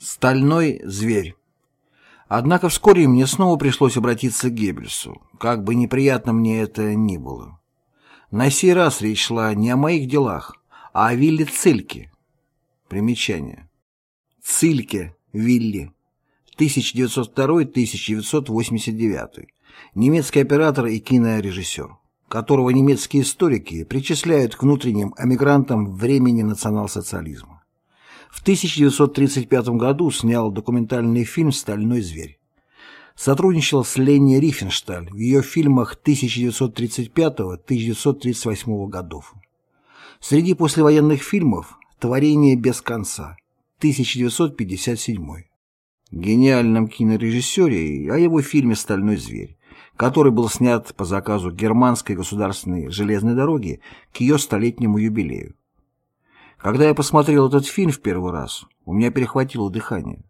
Стальной зверь. Однако вскоре мне снова пришлось обратиться к Геббельсу, как бы неприятно мне это ни было. На сей раз речь шла не о моих делах, а о Вилле Цильке. Примечание. Цильке, Вилли, 1902-1989, немецкий оператор и кинорежиссер, которого немецкие историки причисляют к внутренним эмигрантам времени национал-социализма. В 1935 году снял документальный фильм «Стальной зверь». Сотрудничал с Ленни Рифеншталь в ее фильмах 1935-1938 годов. Среди послевоенных фильмов «Творение без конца» 1957. Гениальном кинорежиссере о его фильме «Стальной зверь», который был снят по заказу Германской государственной железной дороги к ее столетнему юбилею. Когда я посмотрел этот фильм в первый раз, у меня перехватило дыхание.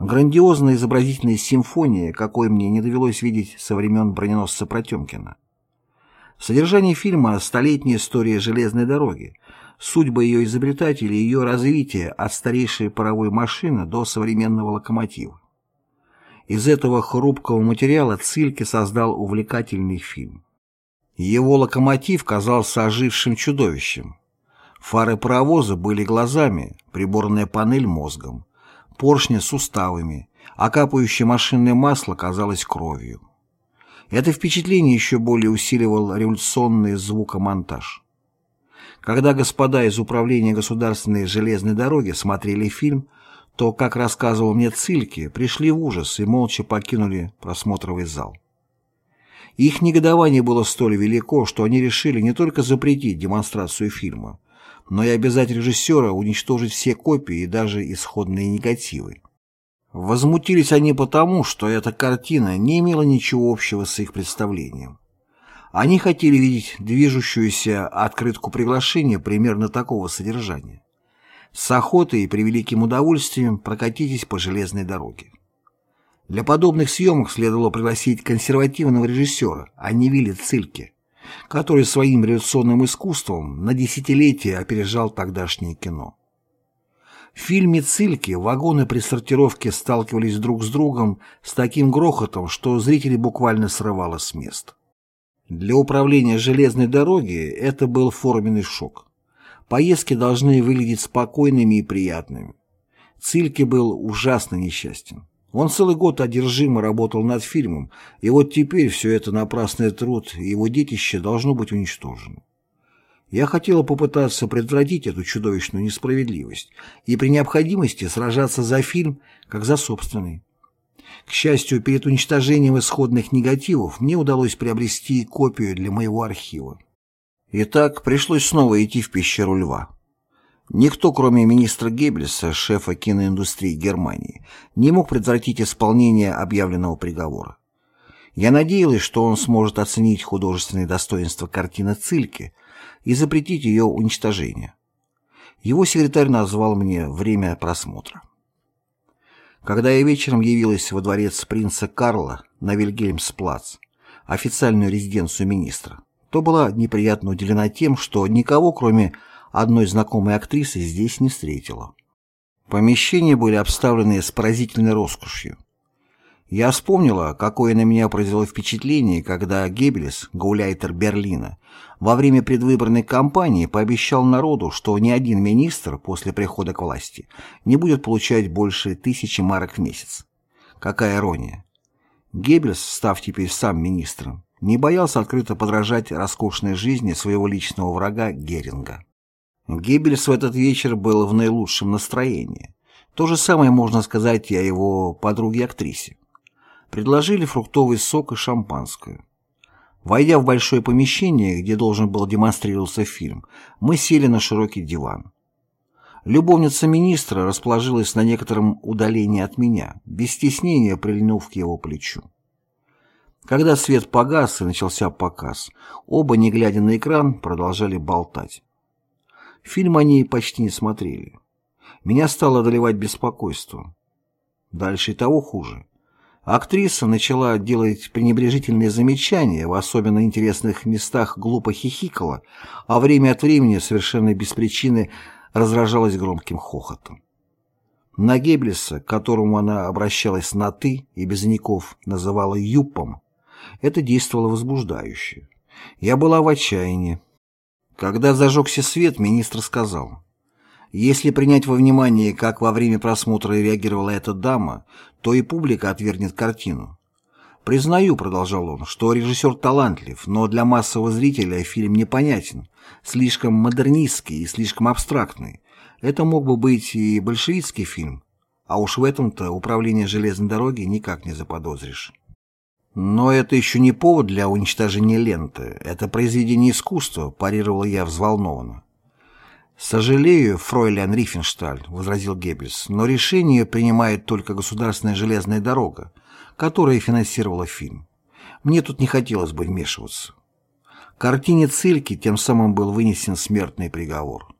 Грандиозная изобразительная симфония, какой мне не довелось видеть со времен броненосца Протемкина. Содержание фильма – столетняя история железной дороги, судьба ее изобретателей и ее развитие от старейшей паровой машины до современного локомотива. Из этого хрупкого материала Цильке создал увлекательный фильм. Его локомотив казался ожившим чудовищем, Фары паровоза были глазами, приборная панель мозгом, поршни суставами, а капающее машинное масло казалось кровью. Это впечатление еще более усиливал революционный звукомонтаж. Когда господа из Управления государственной железной дороги смотрели фильм, то, как рассказывал мне Цильке, пришли в ужас и молча покинули просмотровый зал. Их негодование было столь велико, что они решили не только запретить демонстрацию фильма, но и обязать режиссера уничтожить все копии и даже исходные негативы. Возмутились они потому, что эта картина не имела ничего общего с их представлением. Они хотели видеть движущуюся открытку приглашения примерно такого содержания. С охотой и превеликим удовольствием прокатитесь по железной дороге. Для подобных съемок следовало пригласить консервативного режиссера, а не Вилли Цильке, который своим революционным искусством на десятилетия опережал тогдашнее кино. В фильме «Цильки» вагоны при сортировке сталкивались друг с другом с таким грохотом, что зрители буквально срывало с мест. Для управления железной дороги это был форменный шок. Поездки должны выглядеть спокойными и приятными. Цильки был ужасно несчастен. Он целый год одержимо работал над фильмом, и вот теперь все это напрасный труд его детище должно быть уничтожено. Я хотела попытаться предотвратить эту чудовищную несправедливость и при необходимости сражаться за фильм, как за собственный. К счастью, перед уничтожением исходных негативов мне удалось приобрести копию для моего архива. Итак, пришлось снова идти в пещеру льва. Никто, кроме министра Геббельса, шефа киноиндустрии Германии, не мог предотвратить исполнение объявленного приговора. Я надеялась, что он сможет оценить художественные достоинства картины Цильки и запретить ее уничтожение. Его секретарь назвал мне время просмотра. Когда я вечером явилась во дворец принца Карла на Вильгельмсплац, официальную резиденцию министра, то была неприятно удивлена тем, что никого, кроме одной знакомой актрисы здесь не встретила. Помещения были обставлены с поразительной роскошью. Я вспомнила, какое на меня произвело впечатление, когда Геббельс, гауляйтер Берлина, во время предвыборной кампании пообещал народу, что ни один министр после прихода к власти не будет получать больше тысячи марок в месяц. Какая ирония. Геббельс, став теперь сам министром, не боялся открыто подражать роскошной жизни своего личного врага Геринга. Геббельс в этот вечер был в наилучшем настроении. То же самое можно сказать и о его подруге-актрисе. Предложили фруктовый сок и шампанское. Войдя в большое помещение, где должен был демонстрироваться фильм, мы сели на широкий диван. Любовница министра расположилась на некотором удалении от меня, без стеснения прильнув к его плечу. Когда свет погас и начался показ, оба, не глядя на экран, продолжали болтать. Фильм они почти не смотрели. Меня стало одолевать беспокойство. Дальше и того хуже. Актриса начала делать пренебрежительные замечания, в особенно интересных местах глупо хихикала, а время от времени совершенно без причины разражалась громким хохотом. На Геббельса, к которому она обращалась на «ты» и без ников называла «юппом», это действовало возбуждающе. Я была в отчаянии. Когда зажегся свет, министр сказал, «Если принять во внимание, как во время просмотра реагировала эта дама, то и публика отвергнет картину. «Признаю», — продолжал он, — «что режиссер талантлив, но для массового зрителя фильм непонятен, слишком модернистский и слишком абстрактный. Это мог бы быть и большевистский фильм, а уж в этом-то управление железной дороги никак не заподозришь». «Но это еще не повод для уничтожения ленты. Это произведение искусства», — парировала я взволнованно. «Сожалею, фройлян Рифеншталь», — возразил Геббельс, «но решение принимает только государственная железная дорога, которая финансировала фильм. Мне тут не хотелось бы вмешиваться». Картине Цильки тем самым был вынесен смертный приговор.